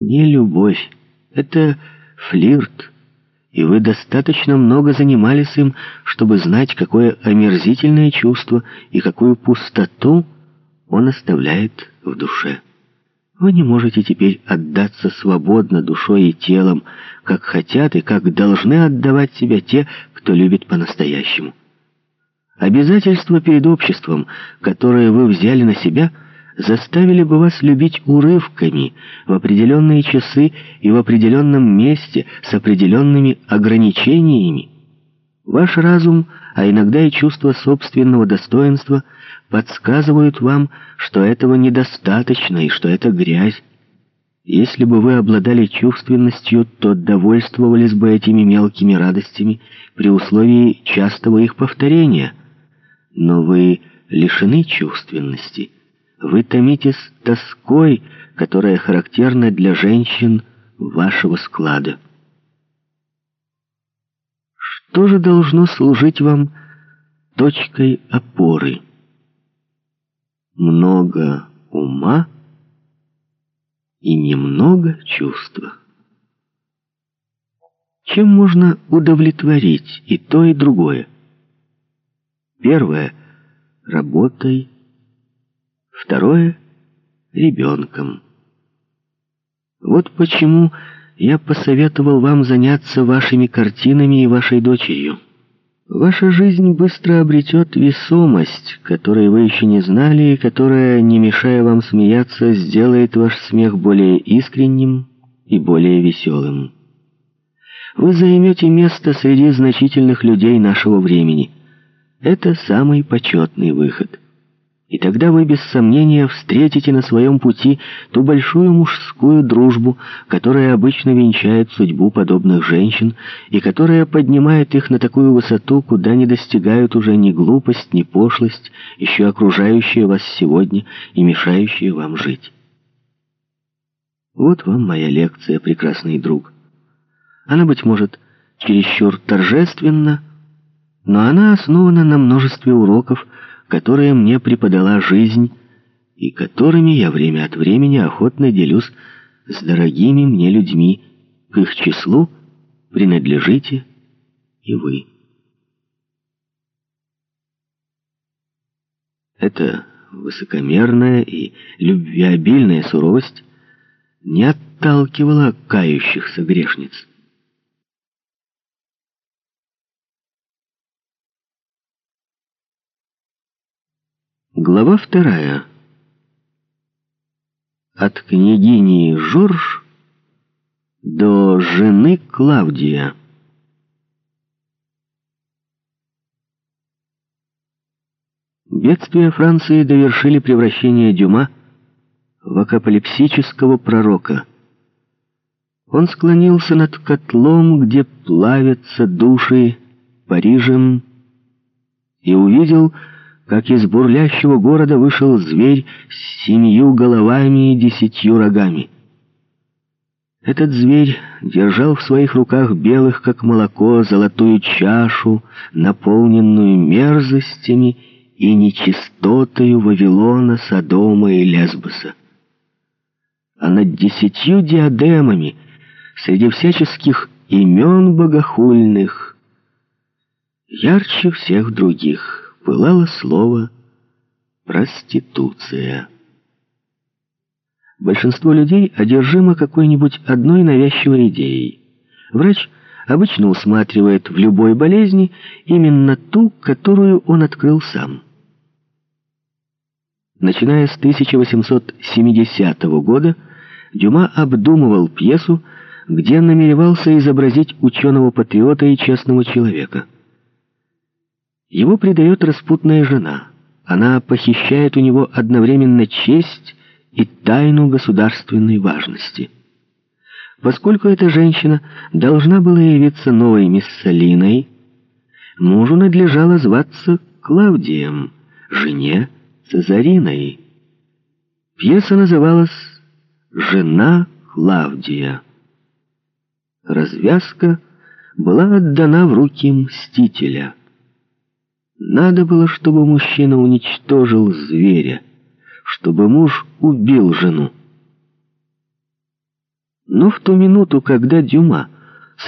Не любовь. Это флирт. И вы достаточно много занимались им, чтобы знать, какое омерзительное чувство и какую пустоту он оставляет в душе. Вы не можете теперь отдаться свободно душой и телом, как хотят и как должны отдавать себя те, кто любит по-настоящему. Обязательства перед обществом, которые вы взяли на себя – заставили бы вас любить урывками, в определенные часы и в определенном месте, с определенными ограничениями. Ваш разум, а иногда и чувство собственного достоинства подсказывают вам, что этого недостаточно и что это грязь. Если бы вы обладали чувственностью, то довольствовались бы этими мелкими радостями при условии частого их повторения. Но вы лишены чувственности — вы томитесь тоской, которая характерна для женщин вашего склада. Что же должно служить вам точкой опоры? Много ума и немного чувства. Чем можно удовлетворить и то, и другое? Первое — работой, второе — ребенком. Вот почему я посоветовал вам заняться вашими картинами и вашей дочерью. Ваша жизнь быстро обретет весомость, которой вы еще не знали, и которая, не мешая вам смеяться, сделает ваш смех более искренним и более веселым. Вы займете место среди значительных людей нашего времени. Это самый почетный выход. И тогда вы без сомнения встретите на своем пути ту большую мужскую дружбу, которая обычно венчает судьбу подобных женщин и которая поднимает их на такую высоту, куда не достигают уже ни глупость, ни пошлость, еще окружающие вас сегодня и мешающие вам жить. Вот вам моя лекция, прекрасный друг. Она, быть может, чересчур торжественна, но она основана на множестве уроков, которые мне преподала жизнь и которыми я время от времени охотно делюсь с дорогими мне людьми. К их числу принадлежите и вы. Эта высокомерная и любвеобильная суровость не отталкивала кающихся грешниц. Глава вторая. От княгини Жорж до жены Клавдия. Бедствия Франции довершили превращение Дюма в акапалипсического пророка. Он склонился над котлом, где плавятся души Парижем, и увидел, как из бурлящего города вышел зверь с семью головами и десятью рогами. Этот зверь держал в своих руках белых, как молоко, золотую чашу, наполненную мерзостями и нечистотою Вавилона, Содома и Лесбоса. А над десятью диадемами, среди всяческих имен богохульных, ярче всех других — пылало слово «проституция». Большинство людей одержимо какой-нибудь одной навязчивой идеей. Врач обычно усматривает в любой болезни именно ту, которую он открыл сам. Начиная с 1870 года, Дюма обдумывал пьесу, где намеревался изобразить ученого-патриота и честного человека – его предает распутная жена. Она похищает у него одновременно честь и тайну государственной важности. Поскольку эта женщина должна была явиться новой Миссалиной, мужу надлежало зваться Клавдием, жене Цезариной. Пьеса называлась «Жена Клавдия». Развязка была отдана в руки Мстителя — надо было, чтобы мужчина уничтожил зверя, чтобы муж убил жену. Но в ту минуту, когда Дюма